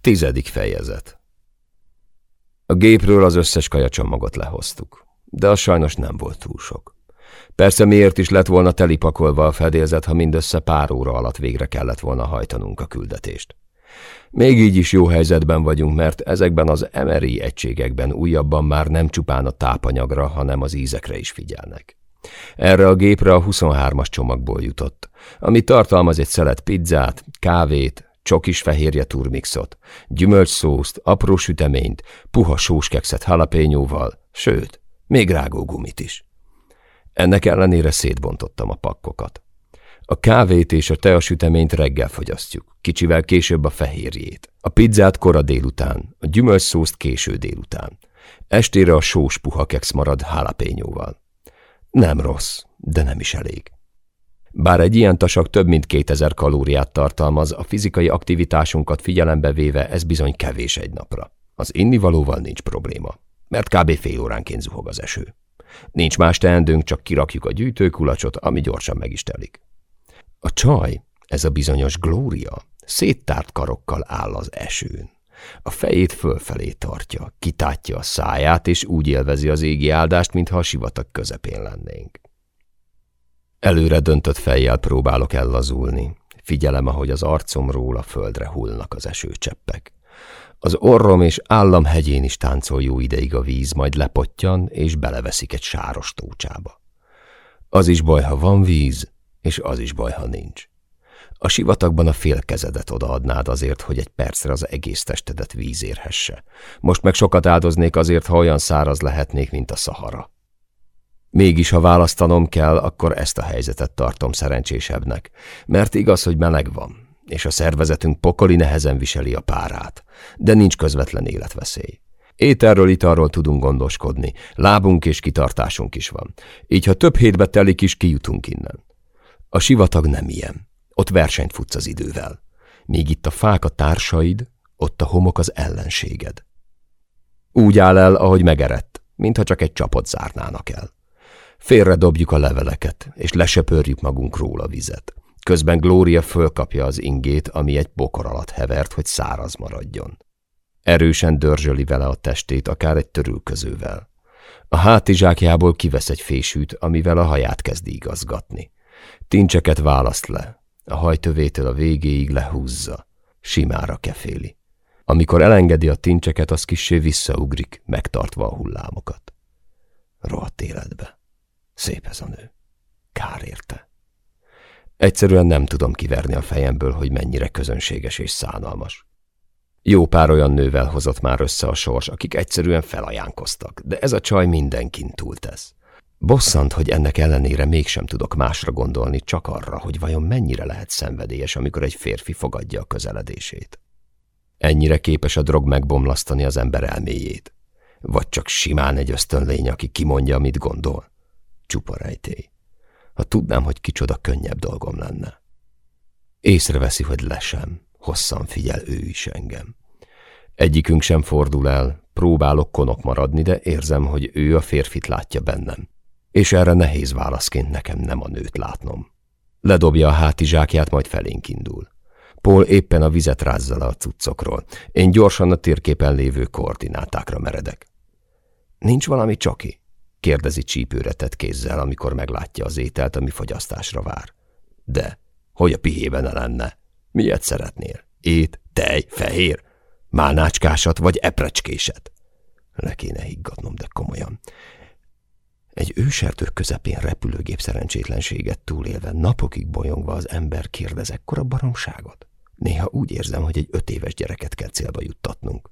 Tizedik fejezet A gépről az összes kajacsomagot lehoztuk, de az sajnos nem volt túl sok. Persze miért is lett volna telipakolva a fedélzet, ha mindössze pár óra alatt végre kellett volna hajtanunk a küldetést. Még így is jó helyzetben vagyunk, mert ezekben az MRI egységekben újabban már nem csupán a tápanyagra, hanem az ízekre is figyelnek. Erre a gépre a 23-as csomagból jutott, ami tartalmaz egy szelet pizzát, kávét, csokis fehérje turmixot, gyümölcsszószt, apró süteményt, puha sóskekszet halapényóval, sőt, még rágógumit is. Ennek ellenére szétbontottam a pakkokat. A kávét és a teasüteményt reggel fogyasztjuk, kicsivel később a fehérjét. A pizzát kora délután, a gyümölcsszószt késő délután. Estére a sós puha keksz marad hálapényóval. Nem rossz, de nem is elég. Bár egy ilyen tasak több mint 2000 kalóriát tartalmaz, a fizikai aktivitásunkat figyelembe véve ez bizony kevés egy napra. Az innivalóval nincs probléma, mert kb. fél óránként zuhog az eső. Nincs más teendőnk, csak kirakjuk a gyűjtőkulacsot, ami gyorsan meg is telik. A csaj, ez a bizonyos Glória, széttárt karokkal áll az esőn. A fejét fölfelé tartja, kitátja a száját, és úgy élvezi az égi áldást, mintha a sivatag közepén lennénk. Előre döntött fejjel próbálok ellazulni. Figyelem, ahogy az arcomról a földre hullnak az esőcseppek. Az orrom és állam hegyén is táncol jó ideig a víz, majd lepottyan, és beleveszik egy sáros tócsába. Az is baj, ha van víz, és az is baj, ha nincs. A sivatagban a fél kezedet odaadnád azért, hogy egy percre az egész testedet víz érhesse. Most meg sokat áldoznék azért, ha olyan száraz lehetnék, mint a Szahara. Mégis, ha választanom kell, akkor ezt a helyzetet tartom szerencsésebbnek, mert igaz, hogy meleg van, és a szervezetünk pokoli nehezen viseli a párát, de nincs közvetlen életveszély. Ételről, italról tudunk gondoskodni, lábunk és kitartásunk is van. Így, ha több hétbe telik is, kijutunk innen. A sivatag nem ilyen. Ott versenyt futsz az idővel. Míg itt a fák a társaid, ott a homok az ellenséged. Úgy áll el, ahogy megerett, mintha csak egy csapot zárnának el. Félre dobjuk a leveleket, és lesöpörjük magunkról a vizet. Közben Glória fölkapja az ingét, ami egy bokor alatt hevert, hogy száraz maradjon. Erősen dörzsöli vele a testét, akár egy törülközővel. A hátizsákjából kivesz egy fésűt, amivel a haját kezdi igazgatni. Tincseket választ le, a hajtövétől a végéig lehúzza, simára keféli. Amikor elengedi a tincseket, az kissé visszaugrik, megtartva a hullámokat. Rohadt életbe. Szép ez a nő. Kár érte. Egyszerűen nem tudom kiverni a fejemből, hogy mennyire közönséges és szánalmas. Jó pár olyan nővel hozott már össze a sors, akik egyszerűen felajánkoztak, de ez a csaj mindenkin túltesz. Bosszant, hogy ennek ellenére mégsem tudok másra gondolni, csak arra, hogy vajon mennyire lehet szenvedélyes, amikor egy férfi fogadja a közeledését. Ennyire képes a drog megbomlasztani az ember elméjét. Vagy csak simán egy ösztönlény, aki kimondja, amit gondol. Csupa rejtély. Ha tudnám, hogy kicsoda könnyebb dolgom lenne. Észreveszi, hogy lesem, hosszan figyel ő is engem. Egyikünk sem fordul el, próbálok konok maradni, de érzem, hogy ő a férfit látja bennem és erre nehéz válaszként nekem nem a nőt látnom. Ledobja a hátizsákját, majd felénk indul. Paul éppen a vizet rázza le a cuccokról. Én gyorsan a térképen lévő koordinátákra meredek. Nincs valami csoki? Kérdezi csípőre tett kézzel, amikor meglátja az ételt, ami fogyasztásra vár. De, hogy a pihében ne lenne? Miért szeretnél? Ét, tej, fehér? Málnácskásat vagy eprecskéset? Le kéne higgadnom, de komolyan. Egy ősertők közepén repülőgép szerencsétlenséget túlélve, napokig bolyongva az ember kérdez ekkora baromságot? Néha úgy érzem, hogy egy öt éves gyereket kell célba juttatnunk.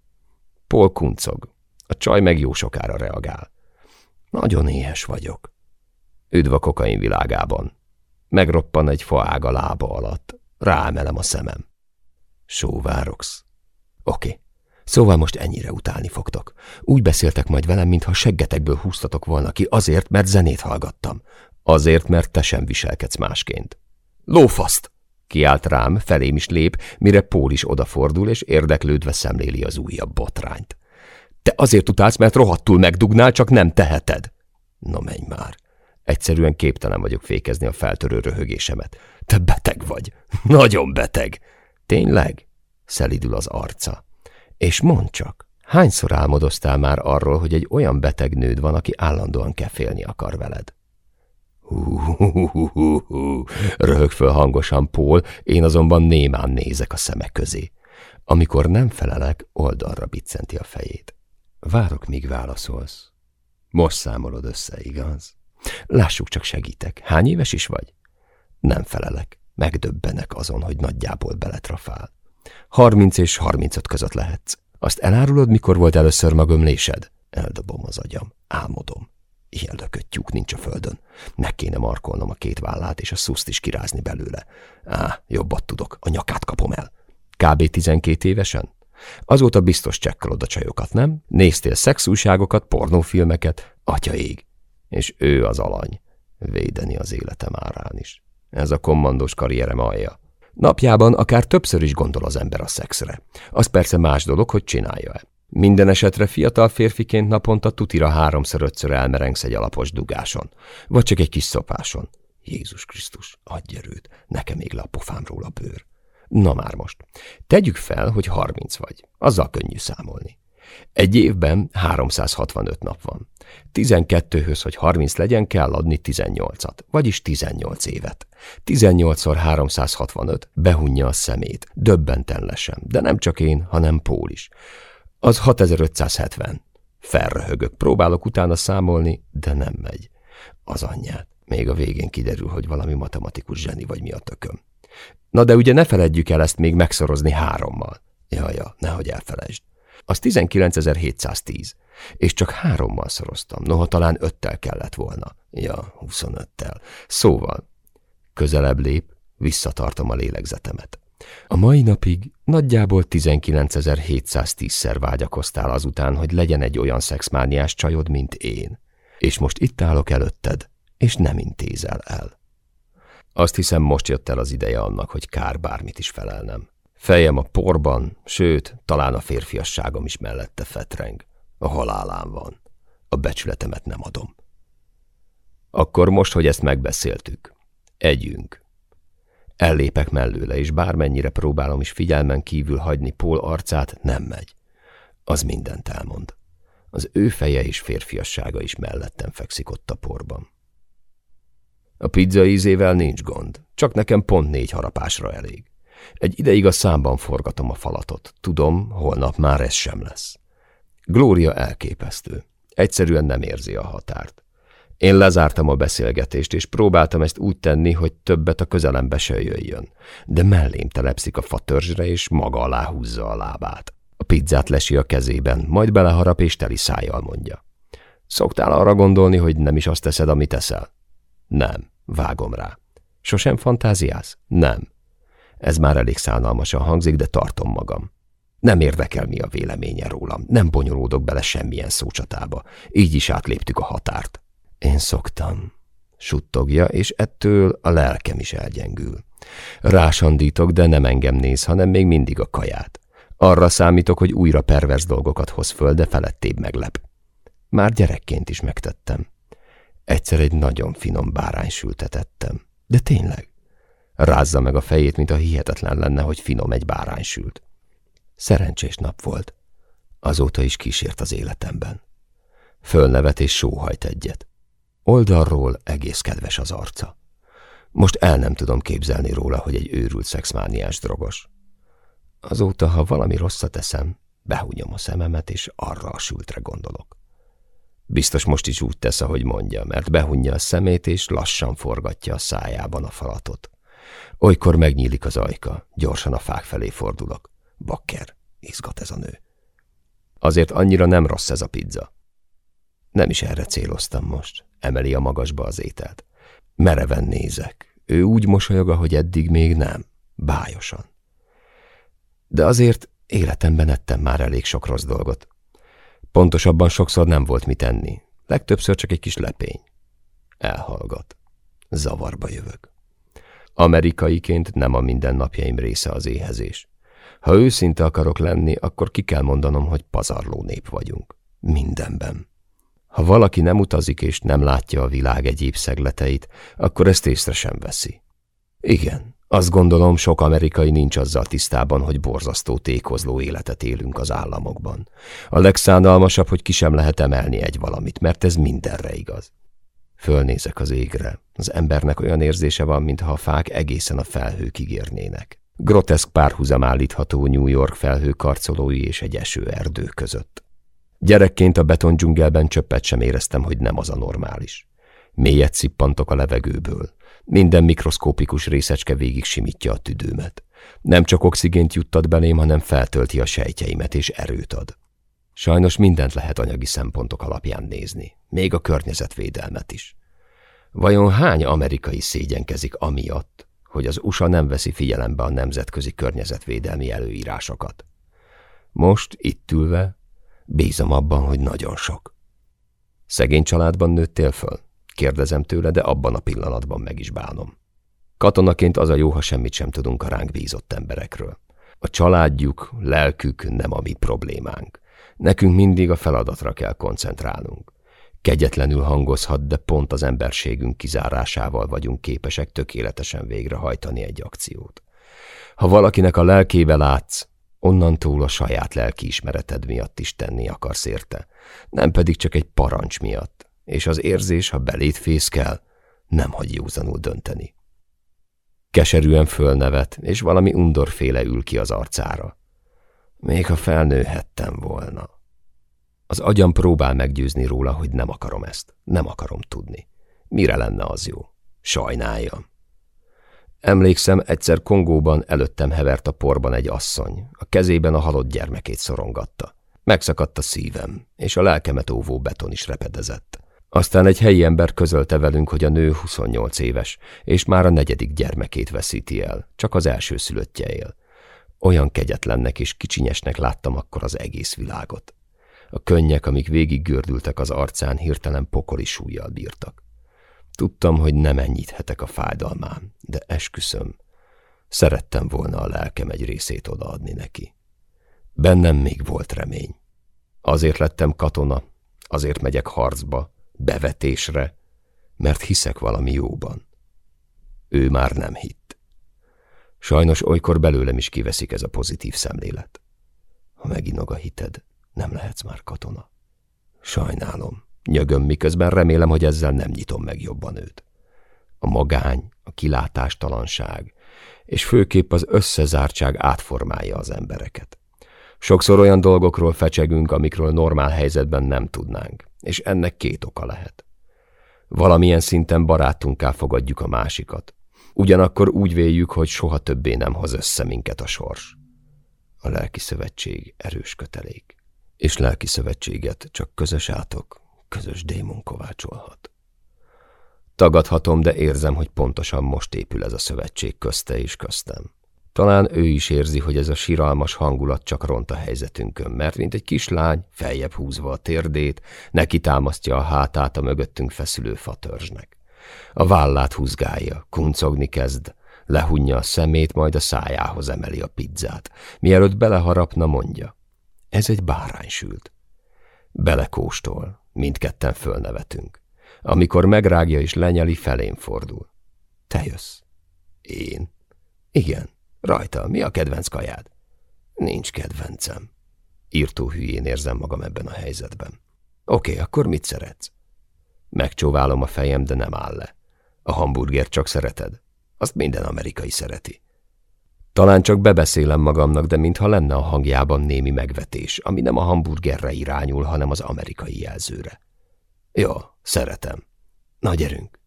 Paul kuncog. A csaj meg jó sokára reagál. Nagyon éhes vagyok. Üdv a kokain világában. Megroppan egy faág a lába alatt. Ráemelem a szemem. Sóvárogsz. Oké. Szóval most ennyire utálni fogtok. Úgy beszéltek majd velem, mintha seggetekből húztatok volna ki, azért, mert zenét hallgattam. Azért, mert te sem viselkedsz másként. Lófaszt! Kiált rám, felém is lép, mire Pól is odafordul, és érdeklődve szemléli az újabb botrányt. Te azért utálsz, mert rohadtul megdugnál, csak nem teheted. No menj már. Egyszerűen képtelen vagyok fékezni a feltörő röhögésemet. Te beteg vagy. Nagyon beteg. Tényleg? Szelidül az arca. És mondd csak, hányszor álmodoztál már arról, hogy egy olyan beteg nőd van, aki állandóan kefélni akar veled? Hú, röhög föl hangosan Pól, én azonban némán nézek a szemek közé. Amikor nem felelek, oldalra biccenti a fejét. Várok, míg válaszolsz. Most számolod össze, igaz? Lássuk, csak segítek. Hány éves is vagy? Nem felelek. Megdöbbenek azon, hogy nagyjából beletrafál. Harminc és harmincöt között lehetsz. Azt elárulod, mikor volt először magömlésed? Eldobom az agyam. Álmodom. Ilyen lökött tyúk nincs a földön. Meg kéne markolnom a két vállát, és a szuszt is kirázni belőle. Á, jobbat tudok, a nyakát kapom el. Kb. 12 évesen? Azóta biztos csekkolod a csajokat, nem? Néztél szexújságokat, pornófilmeket? Atya ég. És ő az alany. Védeni az életem árán is. Ez a kommandós karrierem alja. Napjában akár többször is gondol az ember a szexre. Az persze más dolog, hogy csinálja-e. Minden esetre fiatal férfiként naponta tutira háromszor-ötször elmerengsz egy alapos dugáson. Vagy csak egy kis szopáson. Jézus Krisztus, adj erőt, nekem még le a bőr. Na már most. Tegyük fel, hogy 30 vagy. Azzal könnyű számolni. Egy évben 365 nap van. 12-höz, hogy 30 legyen, kell adni 18-at, vagyis 18 évet. 18-szor 365 behunja a szemét, döbbenten lesem, de nem csak én, hanem Pól is. Az 6570. Felröhögök, próbálok utána számolni, de nem megy. Az anyját. Még a végén kiderül, hogy valami matematikus zseni vagy mi a tököm. Na de ugye ne feledjük el ezt még megszorozni hárommal. Ja, ja, nehogy elfelejtsd. Az 19710. És csak hárommal szoroztam, noha talán öttel kellett volna. Ja, 25-tel. Szóval, közelebb lép, visszatartom a lélegzetemet. A mai napig nagyjából 19.710-szer vágyakoztál azután, hogy legyen egy olyan szexmániás csajod, mint én. És most itt állok előtted, és nem intézel el. Azt hiszem, most jött el az ideje annak, hogy kár bármit is felelnem. Fejem a porban, sőt, talán a férfiasságom is mellette fetreng. A halálán van. A becsületemet nem adom. Akkor most, hogy ezt megbeszéltük, együnk. Ellépek mellőle, és bármennyire próbálom is figyelmen kívül hagyni Pól arcát, nem megy. Az mindent elmond. Az ő feje és férfiassága is mellettem fekszik ott a porban. A pizza ízével nincs gond, csak nekem pont négy harapásra elég. Egy ideig a számban forgatom a falatot. Tudom, holnap már ez sem lesz. Glória elképesztő. Egyszerűen nem érzi a határt. Én lezártam a beszélgetést, és próbáltam ezt úgy tenni, hogy többet a közelembe se jöjjön. De mellém telepszik a fatörzsre, és maga alá húzza a lábát. A pizzát lesi a kezében, majd beleharap és teli szájjal mondja. Szoktál arra gondolni, hogy nem is azt teszed, amit teszel? Nem, vágom rá. Sosem fantáziáz? Nem. Ez már elég szánalmasan hangzik, de tartom magam. Nem érdekel, mi a véleménye rólam, nem bonyolódok bele semmilyen szócsatába. Így is átléptük a határt. Én szoktam. Suttogja, és ettől a lelkem is elgyengül. Rásandítok, de nem engem néz, hanem még mindig a kaját. Arra számítok, hogy újra pervers dolgokat hoz föl, de felettébb meglep. Már gyerekként is megtettem. Egyszer egy nagyon finom báránysültet ettem. De tényleg. Rázza meg a fejét, mint a hihetetlen lenne, hogy finom egy báránysült. Szerencsés nap volt. Azóta is kísért az életemben. Fölnevet és sóhajt egyet. Oldalról egész kedves az arca. Most el nem tudom képzelni róla, hogy egy őrült szexmániás drogos. Azóta, ha valami rosszat teszem, behúnyom a szememet, és arra a sültre gondolok. Biztos most is úgy tesz, ahogy mondja, mert behunja a szemét, és lassan forgatja a szájában a falatot. Olykor megnyílik az ajka, gyorsan a fák felé fordulok. Bakker, izgat ez a nő. Azért annyira nem rossz ez a pizza. Nem is erre céloztam most, emeli a magasba az ételt. Mereven nézek. Ő úgy mosolyog, hogy eddig még nem. Bájosan. De azért életemben ettem már elég sok rossz dolgot. Pontosabban sokszor nem volt mit enni. Legtöbbször csak egy kis lepény. Elhallgat. Zavarba jövök. Amerikaiként nem a mindennapjaim része az éhezés. Ha őszinte akarok lenni, akkor ki kell mondanom, hogy pazarló nép vagyunk. Mindenben. Ha valaki nem utazik és nem látja a világ egyéb szegleteit, akkor ezt észre sem veszi. Igen, Azt gondolom, sok amerikai nincs azzal tisztában, hogy borzasztó tékozló életet élünk az államokban. A legszánalmasabb, hogy ki sem lehet emelni egy valamit, mert ez mindenre igaz. Fölnézek az égre. Az embernek olyan érzése van, mintha a fák egészen a felhőkig érnének. Groteszk párhuzam állítható New York felhő karcolói és egy esőerdő között. Gyerekként a betondzsungelben csöppet sem éreztem, hogy nem az a normális. Mélyet szippantok a levegőből. Minden mikroszkópikus részecske végig simítja a tüdőmet. Nem csak oxigént juttat belém, hanem feltölti a sejtjeimet és erőt ad. Sajnos mindent lehet anyagi szempontok alapján nézni, még a környezetvédelmet is. Vajon hány amerikai szégyenkezik amiatt, hogy az USA nem veszi figyelembe a nemzetközi környezetvédelmi előírásokat? Most, itt ülve, bízom abban, hogy nagyon sok. Szegény családban nőttél föl? Kérdezem tőle, de abban a pillanatban meg is bánom. Katonaként az a jó, ha semmit sem tudunk a ránk bízott emberekről. A családjuk, lelkük nem a mi problémánk. Nekünk mindig a feladatra kell koncentrálnunk. Kegyetlenül hangozhat, de pont az emberségünk kizárásával vagyunk képesek tökéletesen végrehajtani egy akciót. Ha valakinek a lelkébe látsz, onnantól a saját lelkiismereted miatt is tenni akarsz érte, nem pedig csak egy parancs miatt és az érzés, ha belét fészkel, nem hagy józanul dönteni. Keserűen fölnevet, és valami undorféle ül ki az arcára. Még ha felnőhettem volna. Az agyam próbál meggyőzni róla, hogy nem akarom ezt, nem akarom tudni. Mire lenne az jó? Sajnáljam. Emlékszem, egyszer Kongóban előttem hevert a porban egy asszony, a kezében a halott gyermekét szorongatta. Megszakadt a szívem, és a lelkemet óvó beton is repedezett. Aztán egy helyi ember közölte velünk, hogy a nő 28 éves, és már a negyedik gyermekét veszíti el, csak az első szülöttje él. Olyan kegyetlennek és kicsinyesnek láttam akkor az egész világot. A könnyek, amik végig gördültek az arcán, hirtelen pokoli súlyjal bírtak. Tudtam, hogy nem ennyíthetek a fájdalmán, de esküszöm, szerettem volna a lelkem egy részét odaadni neki. Bennem még volt remény. Azért lettem katona, azért megyek harcba, bevetésre, mert hiszek valami jóban. Ő már nem hitt. Sajnos olykor belőlem is kiveszik ez a pozitív szemlélet. Ha meginog a hited, nem lehetsz már katona. Sajnálom, nyögöm, miközben remélem, hogy ezzel nem nyitom meg jobban őt. A magány, a kilátástalanság, és főképp az összezártság átformálja az embereket. Sokszor olyan dolgokról fecsegünk, amikről normál helyzetben nem tudnánk és ennek két oka lehet. Valamilyen szinten barátunká fogadjuk a másikat. Ugyanakkor úgy véljük, hogy soha többé nem hoz össze minket a sors. A lelki szövetség erős kötelék, és lelki szövetséget csak közös átok, közös démon kovácsolhat. Tagadhatom, de érzem, hogy pontosan most épül ez a szövetség közte és köztem. Talán ő is érzi, hogy ez a siralmas hangulat csak ront a helyzetünkön, mert mint egy kislány, feljebb húzva a térdét, neki támasztja a hátát a mögöttünk feszülő fatörzsnek. A vállát húzgálja, kuncogni kezd, lehunja a szemét, majd a szájához emeli a pizzát. Mielőtt beleharapna, mondja. Ez egy báránysült. Belekóstol, mindketten fölnevetünk. Amikor megrágja és lenyeli, felén fordul. Te jössz. Én? Igen. Rajta, mi a kedvenc kajád? Nincs kedvencem. Írtó hülyén érzem magam ebben a helyzetben. Oké, akkor mit szeretsz? Megcsóválom a fejem, de nem áll le. A hamburger csak szereted? Azt minden amerikai szereti. Talán csak bebeszélem magamnak, de mintha lenne a hangjában némi megvetés, ami nem a hamburgerre irányul, hanem az amerikai jelzőre. Jó, szeretem. Na gyerünk.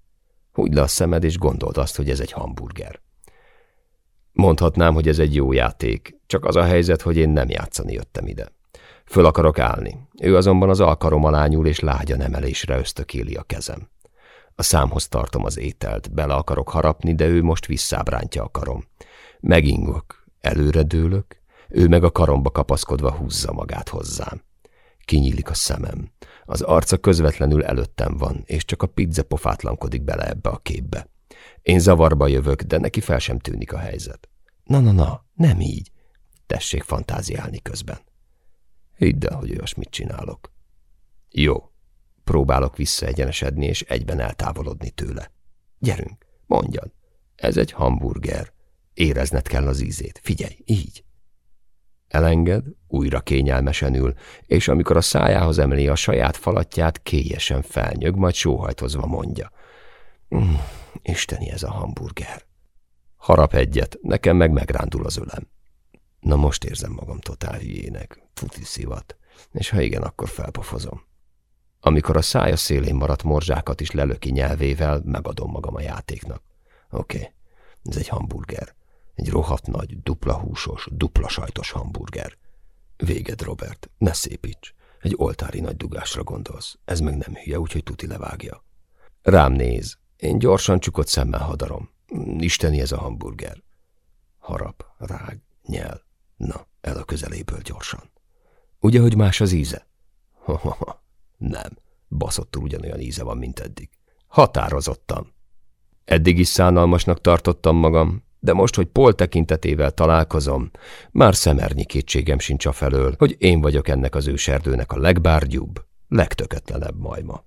Húgyd le a szemed, és gondold azt, hogy ez egy hamburger. Mondhatnám, hogy ez egy jó játék, csak az a helyzet, hogy én nem játszani jöttem ide. Föl akarok állni. Ő azonban az alkarom alá nyúl, és lágyan emelésre ösztökéli a kezem. A számhoz tartom az ételt, bele akarok harapni, de ő most visszábrántja a karom. Megingok, előre dőlök, ő meg a karomba kapaszkodva húzza magát hozzám. Kinyílik a szemem. Az arca közvetlenül előttem van, és csak a pizza pofátlankodik bele ebbe a képbe. Én zavarba jövök, de neki fel sem tűnik a helyzet. Na-na-na, nem így. Tessék fantáziálni közben. Hidd el, hogy olyasmit csinálok. Jó. Próbálok visszaegyenesedni és egyben eltávolodni tőle. Gyerünk, mondjad. Ez egy hamburger. Érezned kell az ízét. Figyelj, így. Elenged, újra kényelmesen ül, és amikor a szájához emeli a saját falatját, kélyesen felnyög, majd sóhajtozva mondja. Mm, isteni ez a hamburger. Harap egyet, nekem meg megrándul az ölem. Na most érzem magam totál hülyének, tuti szivat, és ha igen, akkor felpofozom. Amikor a szája szélén maradt morzsákat is lelöki nyelvével, megadom magam a játéknak. Oké, okay, ez egy hamburger. Egy rohadt nagy, dupla húsos, dupla sajtos hamburger. Véged, Robert, ne szépíts. Egy oltári nagy dugásra gondolsz. Ez meg nem hülye, úgyhogy tuti levágja. Rám néz. Én gyorsan csukott szemmel hadarom. Isteni ez a hamburger. Harap, rág, nyel. Na, el a közeléből gyorsan. Ugye, hogy más az íze? Ha, ha, ha. Nem. Baszottul ugyanolyan íze van, mint eddig. Határozottan. Eddig is szánalmasnak tartottam magam, de most, hogy Paul tekintetével találkozom, már szemernyi kétségem sincs a felől, hogy én vagyok ennek az őserdőnek a legbárgyúbb, legtöketlenebb majma.